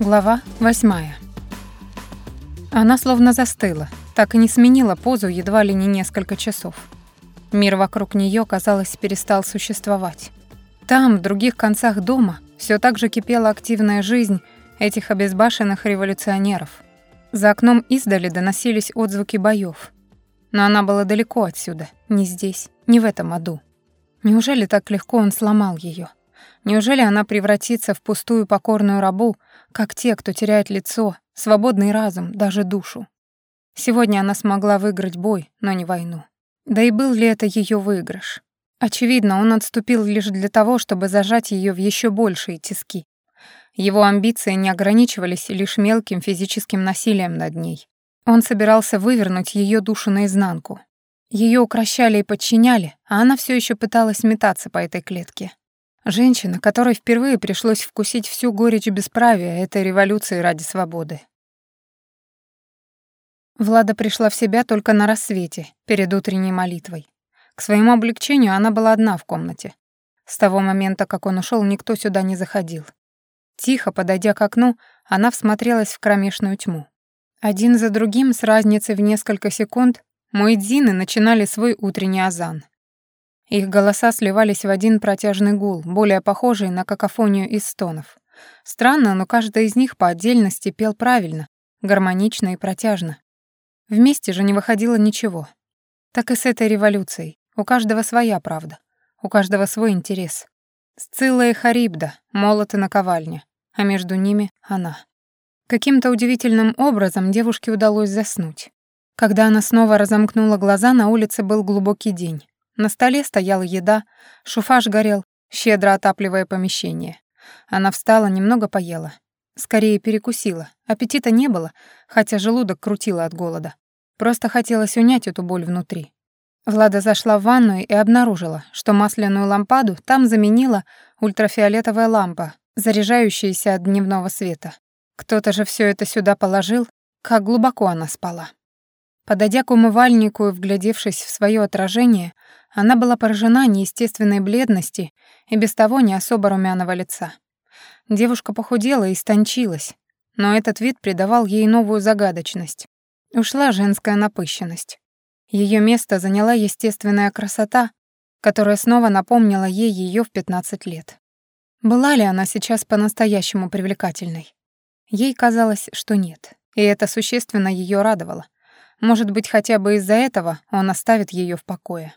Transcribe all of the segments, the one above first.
Глава восьмая. Она словно застыла, так и не сменила позу едва ли не несколько часов. Мир вокруг нее, казалось, перестал существовать. Там, в других концах дома, все так же кипела активная жизнь этих обезбашенных революционеров. За окном издали доносились отзвуки боев. Но она была далеко отсюда, не здесь, не в этом аду. Неужели так легко он сломал ее? Неужели она превратится в пустую покорную рабу, как те, кто теряет лицо, свободный разум, даже душу? Сегодня она смогла выиграть бой, но не войну. Да и был ли это ее выигрыш? Очевидно, он отступил лишь для того, чтобы зажать ее в еще большие тиски. Его амбиции не ограничивались лишь мелким физическим насилием над ней. Он собирался вывернуть ее душу наизнанку. Ее укращали и подчиняли, а она все еще пыталась метаться по этой клетке. Женщина, которой впервые пришлось вкусить всю горечь бесправия этой революции ради свободы. Влада пришла в себя только на рассвете, перед утренней молитвой. К своему облегчению она была одна в комнате. С того момента, как он ушел, никто сюда не заходил. Тихо, подойдя к окну, она всмотрелась в кромешную тьму. Один за другим, с разницей в несколько секунд, муэдзины начинали свой утренний азан. Их голоса сливались в один протяжный гул, более похожий на какофонию из стонов. Странно, но каждый из них по отдельности пел правильно, гармонично и протяжно. Вместе же не выходило ничего. Так и с этой революцией. У каждого своя правда, у каждого свой интерес. Сцилла и Харибда, молот и наковальня, а между ними она. Каким-то удивительным образом девушке удалось заснуть. Когда она снова разомкнула глаза, на улице был глубокий день. На столе стояла еда, шуфаж горел, щедро отапливая помещение. Она встала, немного поела. Скорее перекусила. Аппетита не было, хотя желудок крутило от голода. Просто хотелось унять эту боль внутри. Влада зашла в ванную и обнаружила, что масляную лампаду там заменила ультрафиолетовая лампа, заряжающаяся от дневного света. Кто-то же все это сюда положил, как глубоко она спала. Подойдя к умывальнику и вглядевшись в свое отражение, она была поражена неестественной бледности и без того не особо румяного лица. Девушка похудела и истончилась, но этот вид придавал ей новую загадочность. Ушла женская напыщенность. Ее место заняла естественная красота, которая снова напомнила ей ее в 15 лет. Была ли она сейчас по-настоящему привлекательной? Ей казалось, что нет, и это существенно ее радовало. Может быть, хотя бы из-за этого он оставит ее в покое.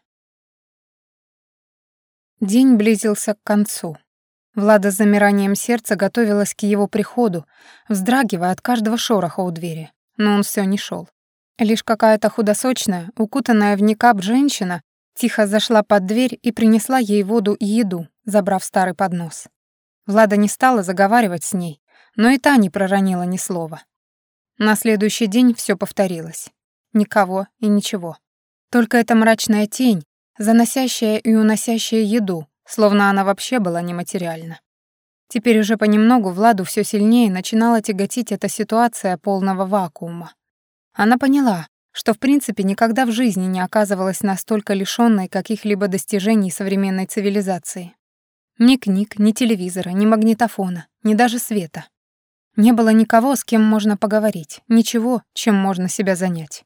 День близился к концу. Влада с замиранием сердца готовилась к его приходу, вздрагивая от каждого шороха у двери. Но он все не шел. Лишь какая-то худосочная, укутанная в никап женщина тихо зашла под дверь и принесла ей воду и еду, забрав старый поднос. Влада не стала заговаривать с ней, но и та не проронила ни слова. На следующий день все повторилось. Никого и ничего. Только эта мрачная тень, заносящая и уносящая еду, словно она вообще была нематериальна. Теперь уже понемногу Владу все сильнее начинала тяготить эта ситуация полного вакуума. Она поняла, что в принципе никогда в жизни не оказывалась настолько лишённой каких-либо достижений современной цивилизации. Ни книг, ни телевизора, ни магнитофона, ни даже света. Не было никого, с кем можно поговорить, ничего, чем можно себя занять.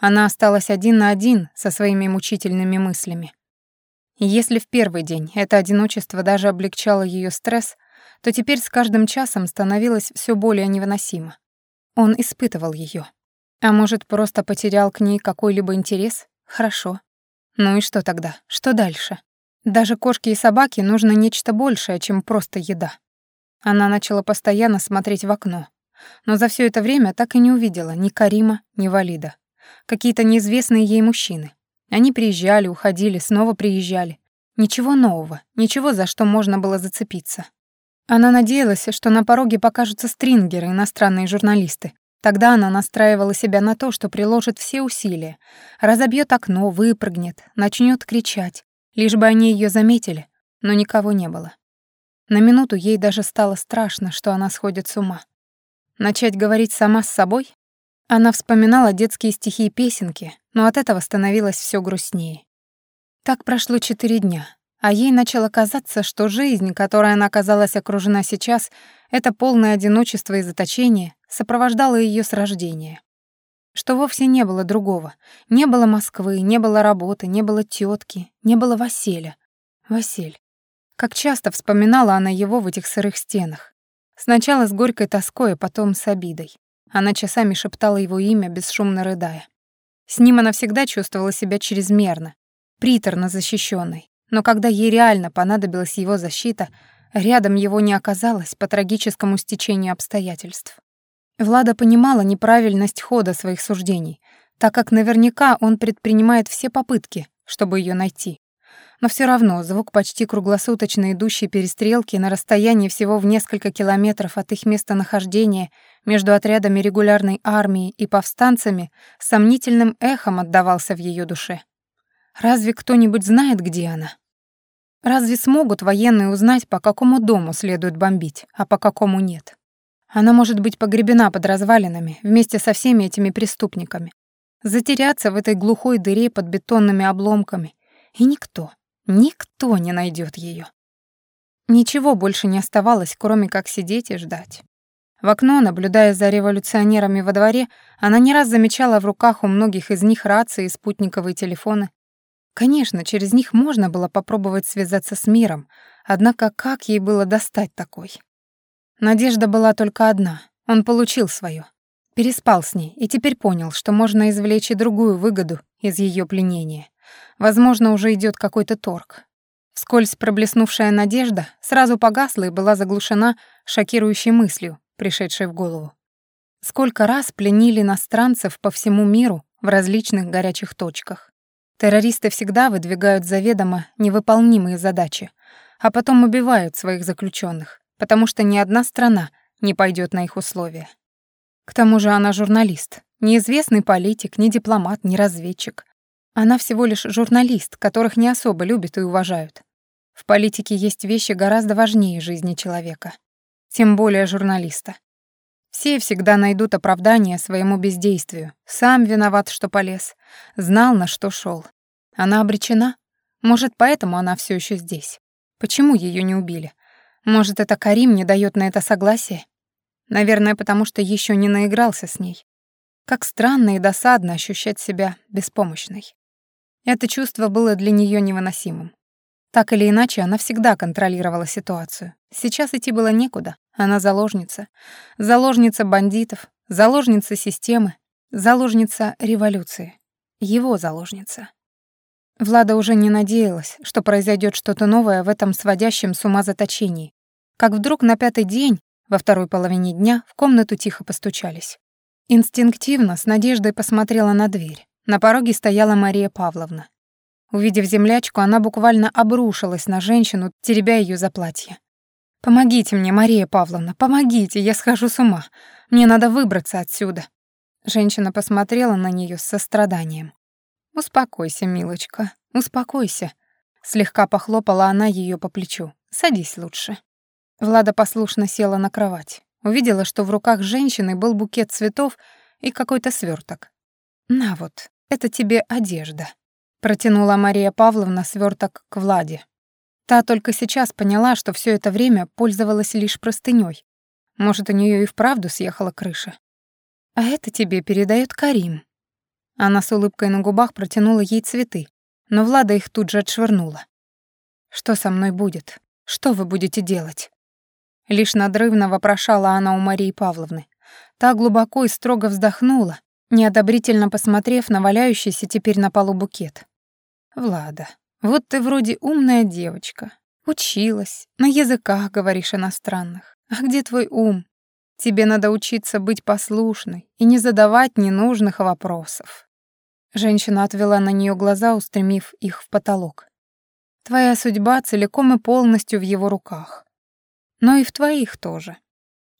Она осталась один на один со своими мучительными мыслями. И если в первый день это одиночество даже облегчало ее стресс, то теперь с каждым часом становилось все более невыносимо. Он испытывал ее. А может, просто потерял к ней какой-либо интерес? Хорошо. Ну и что тогда? Что дальше? Даже кошке и собаке нужно нечто большее, чем просто еда. Она начала постоянно смотреть в окно, но за все это время так и не увидела ни Карима, ни Валида какие-то неизвестные ей мужчины. Они приезжали, уходили, снова приезжали. Ничего нового, ничего, за что можно было зацепиться. Она надеялась, что на пороге покажутся стрингеры, иностранные журналисты. Тогда она настраивала себя на то, что приложит все усилия, разобьет окно, выпрыгнет, начнет кричать, лишь бы они ее заметили, но никого не было. На минуту ей даже стало страшно, что она сходит с ума. Начать говорить сама с собой? Она вспоминала детские стихи и песенки, но от этого становилось все грустнее. Так прошло четыре дня. а ей начало казаться, что жизнь, которой она оказалась окружена сейчас, это полное одиночество и заточение, сопровождало ее с рождения. Что вовсе не было другого. Не было Москвы, не было работы, не было тетки, не было Василя. Василь. Как часто вспоминала она его в этих сырых стенах. Сначала с горькой тоской, а потом с обидой. Она часами шептала его имя, бесшумно рыдая. С ним она всегда чувствовала себя чрезмерно, приторно защищенной. Но когда ей реально понадобилась его защита, рядом его не оказалось по трагическому стечению обстоятельств. Влада понимала неправильность хода своих суждений, так как наверняка он предпринимает все попытки, чтобы ее найти. Но все равно звук почти круглосуточно идущей перестрелки на расстоянии всего в несколько километров от их местонахождения между отрядами регулярной армии и повстанцами сомнительным эхом отдавался в ее душе. Разве кто-нибудь знает, где она? Разве смогут военные узнать, по какому дому следует бомбить, а по какому нет? Она может быть погребена под развалинами вместе со всеми этими преступниками, затеряться в этой глухой дыре под бетонными обломками, и никто, никто не найдет ее. Ничего больше не оставалось, кроме как сидеть и ждать. В окно, наблюдая за революционерами во дворе, она не раз замечала в руках у многих из них рации и спутниковые телефоны. Конечно, через них можно было попробовать связаться с миром, однако как ей было достать такой? Надежда была только одна. Он получил свое. Переспал с ней и теперь понял, что можно извлечь и другую выгоду из ее пленения. Возможно, уже идет какой-то торг. Вскользь проблеснувшая надежда сразу погасла и была заглушена шокирующей мыслью, пришедшей в голову. Сколько раз пленили иностранцев по всему миру в различных горячих точках. Террористы всегда выдвигают заведомо невыполнимые задачи, а потом убивают своих заключенных, потому что ни одна страна не пойдет на их условия. К тому же она журналист, неизвестный политик, не дипломат, не разведчик. Она всего лишь журналист, которых не особо любят и уважают. В политике есть вещи гораздо важнее жизни человека. Тем более журналиста. Все всегда найдут оправдание своему бездействию. Сам виноват, что полез. Знал, на что шел. Она обречена. Может, поэтому она все еще здесь. Почему ее не убили? Может, это Карим не дает на это согласие? Наверное, потому что еще не наигрался с ней. Как странно и досадно ощущать себя беспомощной. Это чувство было для нее невыносимым. Так или иначе, она всегда контролировала ситуацию. Сейчас идти было некуда. Она заложница. Заложница бандитов, заложница системы, заложница революции. Его заложница. Влада уже не надеялась, что произойдет что-то новое в этом сводящем с ума заточении, как вдруг на пятый день, во второй половине дня, в комнату тихо постучались. Инстинктивно, с надеждой посмотрела на дверь. На пороге стояла Мария Павловна. Увидев землячку, она буквально обрушилась на женщину, теребя ее за платье. «Помогите мне, Мария Павловна, помогите, я схожу с ума. Мне надо выбраться отсюда». Женщина посмотрела на нее с состраданием. «Успокойся, милочка, успокойся». Слегка похлопала она ее по плечу. «Садись лучше». Влада послушно села на кровать. Увидела, что в руках женщины был букет цветов и какой-то сверток. «На вот, это тебе одежда», — протянула Мария Павловна сверток к Владе. Та только сейчас поняла, что все это время пользовалась лишь простыней. Может, у нее и вправду съехала крыша. «А это тебе передает Карим». Она с улыбкой на губах протянула ей цветы, но Влада их тут же отшвырнула. «Что со мной будет? Что вы будете делать?» Лишь надрывно вопрошала она у Марии Павловны. Та глубоко и строго вздохнула, неодобрительно посмотрев на валяющийся теперь на полу букет. «Влада, вот ты вроде умная девочка. Училась, на языках говоришь иностранных. А где твой ум? Тебе надо учиться быть послушной и не задавать ненужных вопросов». Женщина отвела на нее глаза, устремив их в потолок. «Твоя судьба целиком и полностью в его руках но и в твоих тоже.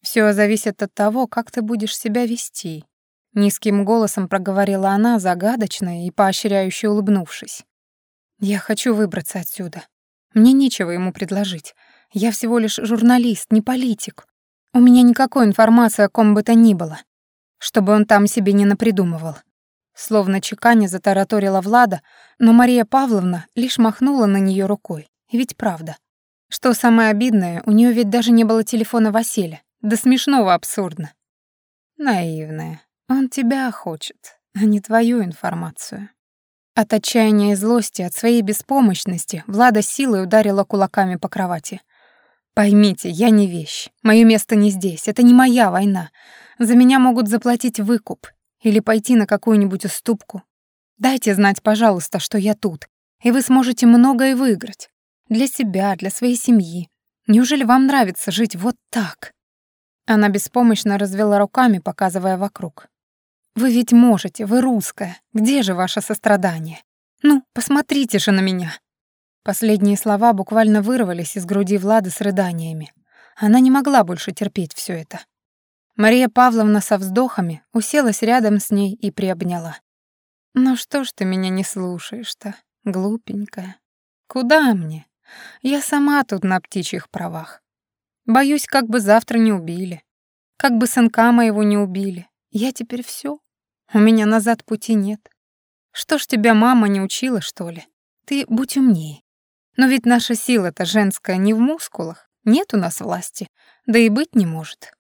Все зависит от того, как ты будешь себя вести. Низким голосом проговорила она, загадочно и поощряюще улыбнувшись. Я хочу выбраться отсюда. Мне нечего ему предложить. Я всего лишь журналист, не политик. У меня никакой информации о ком бы то ни было, чтобы он там себе не напридумывал. Словно чеканя затараторила Влада, но Мария Павловна лишь махнула на нее рукой ведь правда. Что самое обидное, у нее ведь даже не было телефона Василия. Да смешного абсурдно. Наивная. Он тебя хочет, а не твою информацию. От отчаяния и злости, от своей беспомощности Влада силой ударила кулаками по кровати. «Поймите, я не вещь. Моё место не здесь. Это не моя война. За меня могут заплатить выкуп или пойти на какую-нибудь уступку. Дайте знать, пожалуйста, что я тут, и вы сможете многое выиграть. Для себя, для своей семьи. Неужели вам нравится жить вот так?» Она беспомощно развела руками, показывая вокруг. Вы ведь можете, вы русская. Где же ваше сострадание? Ну, посмотрите же на меня. Последние слова буквально вырвались из груди Влады с рыданиями. Она не могла больше терпеть все это. Мария Павловна со вздохами уселась рядом с ней и приобняла. «Ну что ж ты меня не слушаешь-то, глупенькая? Куда мне? Я сама тут на птичьих правах. Боюсь, как бы завтра не убили. Как бы сынка моего не убили. Я теперь все. У меня назад пути нет. Что ж тебя мама не учила, что ли? Ты будь умнее. Но ведь наша сила-то женская не в мускулах. Нет у нас власти. Да и быть не может.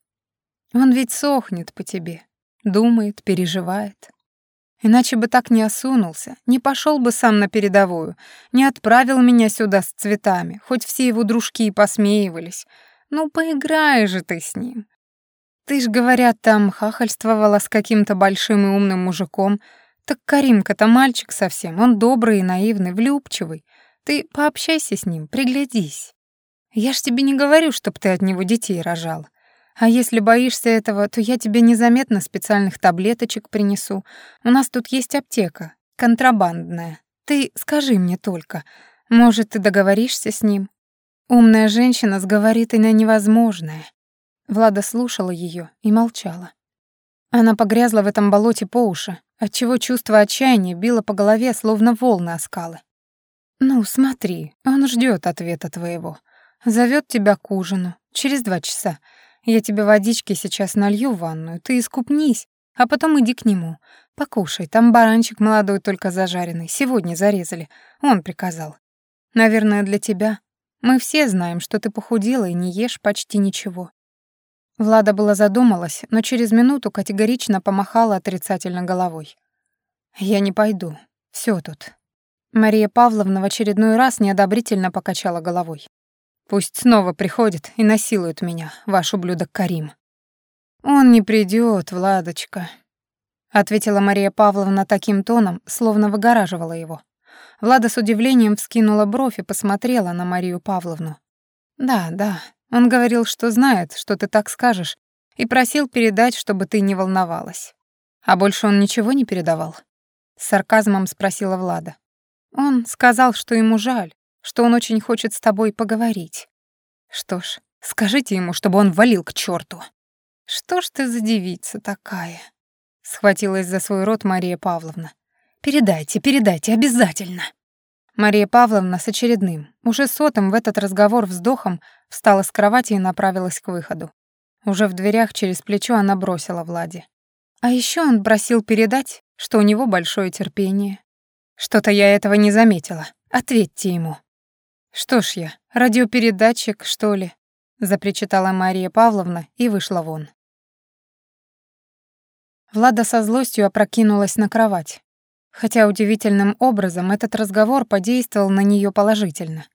Он ведь сохнет по тебе. Думает, переживает. Иначе бы так не осунулся, не пошел бы сам на передовую, не отправил меня сюда с цветами, хоть все его дружки и посмеивались. Ну, поиграй же ты с ним. Ты ж, говорят, там хахальствовала с каким-то большим и умным мужиком. Так Каримка-то мальчик совсем, он добрый и наивный, влюбчивый. Ты пообщайся с ним, приглядись. Я ж тебе не говорю, чтоб ты от него детей рожал. А если боишься этого, то я тебе незаметно специальных таблеточек принесу. У нас тут есть аптека, контрабандная. Ты скажи мне только, может, ты договоришься с ним? Умная женщина сговорит и на невозможное. Влада слушала ее и молчала. Она погрязла в этом болоте по уши, отчего чувство отчаяния било по голове, словно волны о скалы. «Ну, смотри, он ждет ответа твоего. Зовет тебя к ужину. Через два часа. Я тебе водички сейчас налью в ванную, ты искупнись, а потом иди к нему. Покушай, там баранчик молодой только зажаренный, сегодня зарезали. Он приказал. Наверное, для тебя. Мы все знаем, что ты похудела и не ешь почти ничего. Влада была задумалась, но через минуту категорично помахала отрицательно головой. «Я не пойду. Всё тут». Мария Павловна в очередной раз неодобрительно покачала головой. «Пусть снова приходит и насилует меня, ваш ублюдок Карим». «Он не придёт, Владочка», — ответила Мария Павловна таким тоном, словно выгораживала его. Влада с удивлением вскинула бровь и посмотрела на Марию Павловну. «Да, да, он говорил, что знает, что ты так скажешь, и просил передать, чтобы ты не волновалась. А больше он ничего не передавал? С сарказмом спросила Влада. Он сказал, что ему жаль, что он очень хочет с тобой поговорить. Что ж, скажите ему, чтобы он валил к черту. Что ж ты за девица такая? Схватилась за свой рот Мария Павловна. Передайте, передайте, обязательно. Мария Павловна с очередным, уже сотым в этот разговор вздохом, встала с кровати и направилась к выходу. Уже в дверях через плечо она бросила Владе. А еще он просил передать, что у него большое терпение. Что-то я этого не заметила. Ответьте ему. Что ж я, радиопередатчик, что ли? запричитала Мария Павловна и вышла вон. Влада со злостью опрокинулась на кровать. Хотя удивительным образом этот разговор подействовал на нее положительно.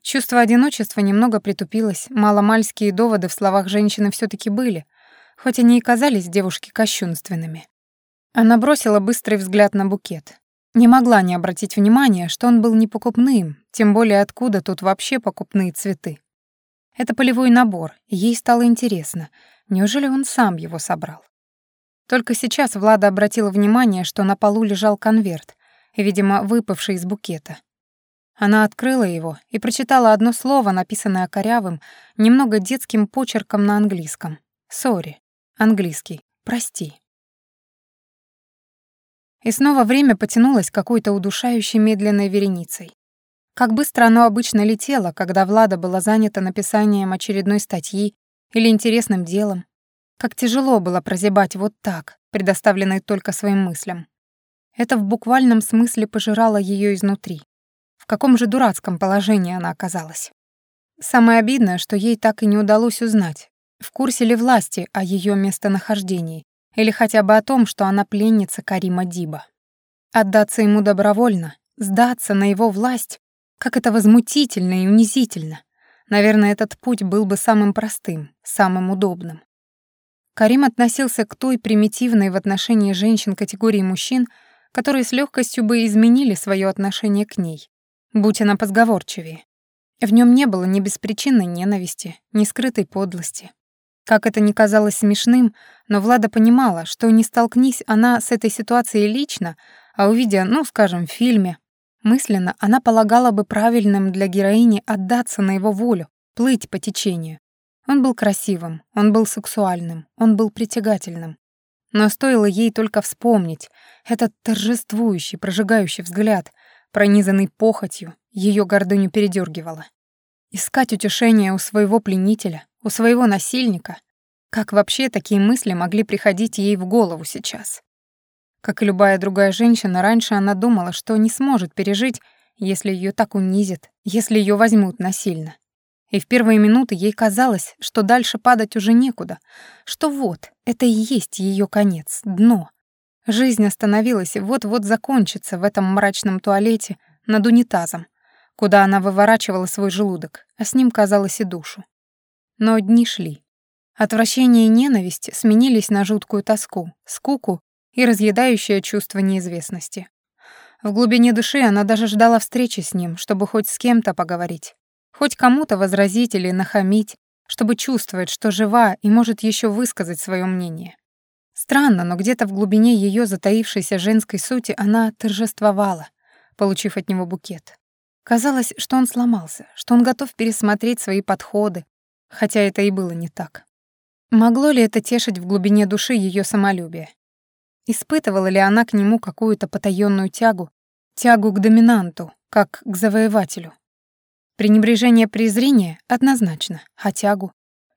Чувство одиночества немного притупилось, маломальские доводы в словах женщины все таки были, хоть они и казались девушке кощунственными. Она бросила быстрый взгляд на букет. Не могла не обратить внимания, что он был не покупным, тем более откуда тут вообще покупные цветы. Это полевой набор, ей стало интересно, неужели он сам его собрал? Только сейчас Влада обратила внимание, что на полу лежал конверт, видимо, выпавший из букета. Она открыла его и прочитала одно слово, написанное корявым, немного детским почерком на английском. «Сори». Английский. «Прости». И снова время потянулось какой-то удушающей медленной вереницей. Как быстро оно обычно летело, когда Влада была занята написанием очередной статьи или интересным делом, как тяжело было прозябать вот так, предоставленной только своим мыслям. Это в буквальном смысле пожирало ее изнутри. В каком же дурацком положении она оказалась. Самое обидное, что ей так и не удалось узнать, в курсе ли власти о ее местонахождении, или хотя бы о том, что она пленница Карима Диба. Отдаться ему добровольно, сдаться на его власть, как это возмутительно и унизительно. Наверное, этот путь был бы самым простым, самым удобным. Карим относился к той примитивной в отношении женщин категории мужчин, которые с легкостью бы изменили свое отношение к ней, будь она позговорчивее. В нем не было ни беспричинной ненависти, ни скрытой подлости. Как это ни казалось смешным, но Влада понимала, что не столкнись она с этой ситуацией лично, а увидя, ну, скажем, в фильме, мысленно она полагала бы правильным для героини отдаться на его волю, плыть по течению. Он был красивым, он был сексуальным, он был притягательным. Но стоило ей только вспомнить этот торжествующий, прожигающий взгляд, пронизанный похотью, ее гордыню передергивало. Искать утешение у своего пленителя, у своего насильника. Как вообще такие мысли могли приходить ей в голову сейчас? Как и любая другая женщина, раньше она думала, что не сможет пережить, если ее так унизят, если ее возьмут насильно. И в первые минуты ей казалось, что дальше падать уже некуда, что вот, это и есть ее конец, дно. Жизнь остановилась и вот-вот закончится в этом мрачном туалете над унитазом, куда она выворачивала свой желудок, а с ним, казалось, и душу. Но дни шли. Отвращение и ненависть сменились на жуткую тоску, скуку и разъедающее чувство неизвестности. В глубине души она даже ждала встречи с ним, чтобы хоть с кем-то поговорить, хоть кому-то возразить или нахамить, чтобы чувствовать, что жива и может еще высказать свое мнение. Странно, но где-то в глубине ее затаившейся женской сути она торжествовала, получив от него букет. Казалось, что он сломался, что он готов пересмотреть свои подходы, хотя это и было не так. Могло ли это тешить в глубине души ее самолюбие? Испытывала ли она к нему какую-то потаённую тягу, тягу к доминанту, как к завоевателю? Пренебрежение презрение однозначно, а тягу?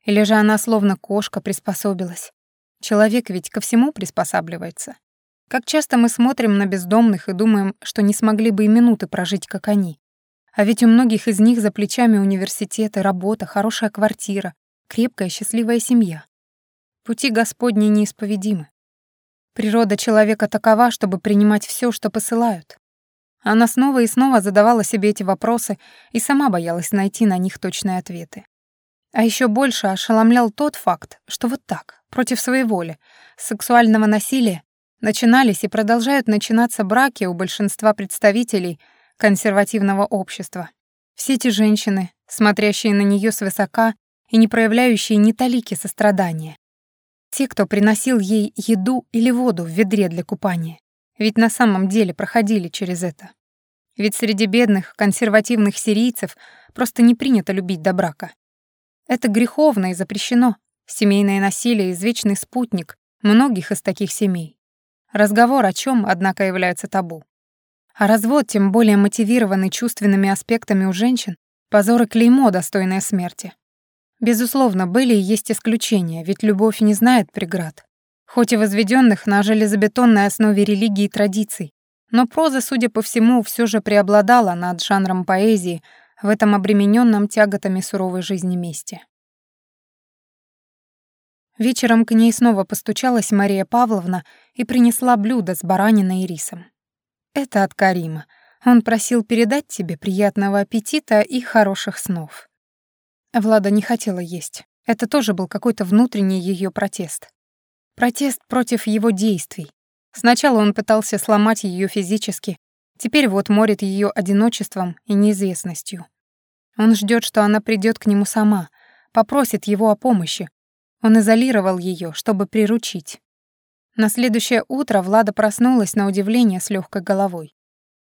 Или же она словно кошка приспособилась? Человек ведь ко всему приспосабливается. Как часто мы смотрим на бездомных и думаем, что не смогли бы и минуты прожить, как они, а ведь у многих из них за плечами университеты, работа, хорошая квартира, крепкая счастливая семья. Пути Господни неисповедимы. Природа человека такова, чтобы принимать все, что посылают. Она снова и снова задавала себе эти вопросы и сама боялась найти на них точные ответы. А еще больше ошеломлял тот факт, что вот так, против своей воли, сексуального насилия начинались и продолжают начинаться браки у большинства представителей – консервативного общества. Все эти женщины, смотрящие на нее свысока и не проявляющие ни талики сострадания. Те, кто приносил ей еду или воду в ведре для купания. Ведь на самом деле проходили через это. Ведь среди бедных, консервативных сирийцев просто не принято любить до брака. Это греховно и запрещено. Семейное насилие — извечный спутник многих из таких семей. Разговор о чем, однако, является табу. А развод, тем более мотивированный чувственными аспектами у женщин, позор и клеймо, достойное смерти. Безусловно, были и есть исключения, ведь любовь не знает преград. Хоть и возведенных на железобетонной основе религии и традиций, но проза, судя по всему, все же преобладала над жанром поэзии в этом обремененном тяготами суровой жизни месте. Вечером к ней снова постучалась Мария Павловна и принесла блюдо с бараниной и рисом. Это от Карима. Он просил передать тебе приятного аппетита и хороших снов. Влада не хотела есть. Это тоже был какой-то внутренний ее протест. Протест против его действий. Сначала он пытался сломать ее физически, теперь вот морит ее одиночеством и неизвестностью. Он ждет, что она придет к нему сама, попросит его о помощи. Он изолировал ее, чтобы приручить. На следующее утро Влада проснулась на удивление с легкой головой.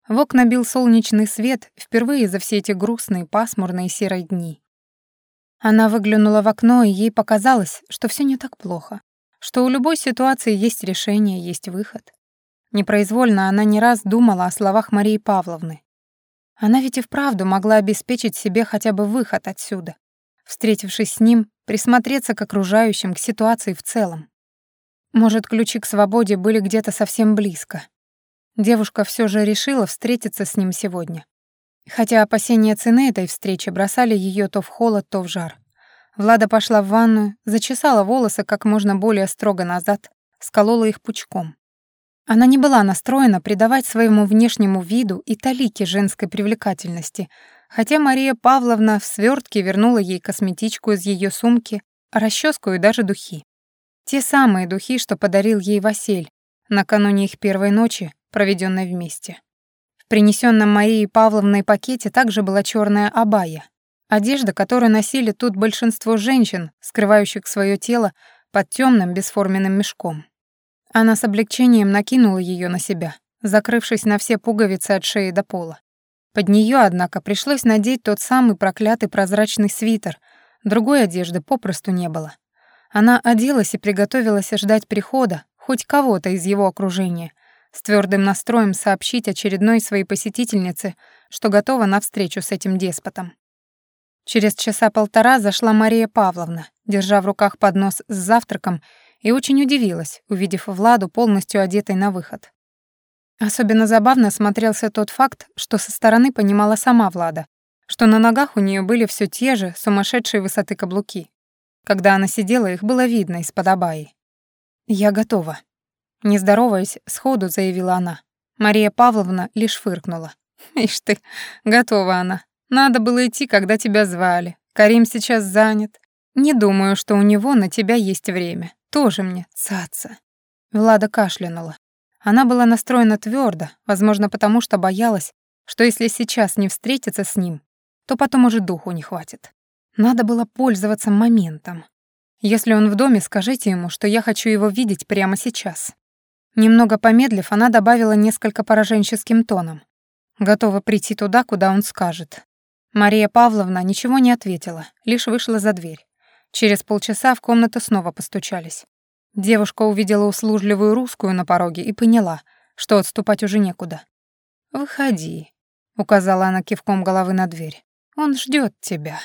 В окна бил солнечный свет впервые за все эти грустные, пасмурные серые дни. Она выглянула в окно, и ей показалось, что все не так плохо, что у любой ситуации есть решение, есть выход. Непроизвольно она не раз думала о словах Марии Павловны. Она ведь и вправду могла обеспечить себе хотя бы выход отсюда. Встретившись с ним, присмотреться к окружающим, к ситуации в целом. Может, ключи к свободе были где-то совсем близко. Девушка все же решила встретиться с ним сегодня. Хотя опасения цены этой встречи бросали ее то в холод, то в жар. Влада пошла в ванную, зачесала волосы как можно более строго назад, сколола их пучком. Она не была настроена придавать своему внешнему виду и талике женской привлекательности, хотя Мария Павловна в свертке вернула ей косметичку из ее сумки, расческу и даже духи. Те самые духи, что подарил ей Василь накануне их первой ночи, проведенной вместе. В принесенном Марией Павловной пакете также была черная абая, одежда, которую носили тут большинство женщин, скрывающих свое тело под темным бесформенным мешком. Она с облегчением накинула ее на себя, закрывшись на все пуговицы от шеи до пола. Под нее, однако, пришлось надеть тот самый проклятый прозрачный свитер, другой одежды попросту не было. Она оделась и приготовилась ждать прихода хоть кого-то из его окружения, с твердым настроем сообщить очередной своей посетительнице, что готова на встречу с этим деспотом. Через часа полтора зашла Мария Павловна, держа в руках поднос с завтраком, и очень удивилась, увидев Владу полностью одетой на выход. Особенно забавно смотрелся тот факт, что со стороны понимала сама Влада, что на ногах у нее были все те же сумасшедшие высоты каблуки. Когда она сидела, их было видно из-под абаи. «Я готова». Не здороваясь, сходу заявила она. Мария Павловна лишь фыркнула. «Ишь ты, готова она. Надо было идти, когда тебя звали. Карим сейчас занят. Не думаю, что у него на тебя есть время. Тоже мне цаца». Влада кашлянула. Она была настроена твердо, возможно, потому что боялась, что если сейчас не встретиться с ним, то потом уже духу не хватит. Надо было пользоваться моментом. Если он в доме, скажите ему, что я хочу его видеть прямо сейчас». Немного помедлив, она добавила несколько пораженческим тоном. Готова прийти туда, куда он скажет. Мария Павловна ничего не ответила, лишь вышла за дверь. Через полчаса в комнату снова постучались. Девушка увидела услужливую русскую на пороге и поняла, что отступать уже некуда. «Выходи», — указала она кивком головы на дверь. «Он ждет тебя».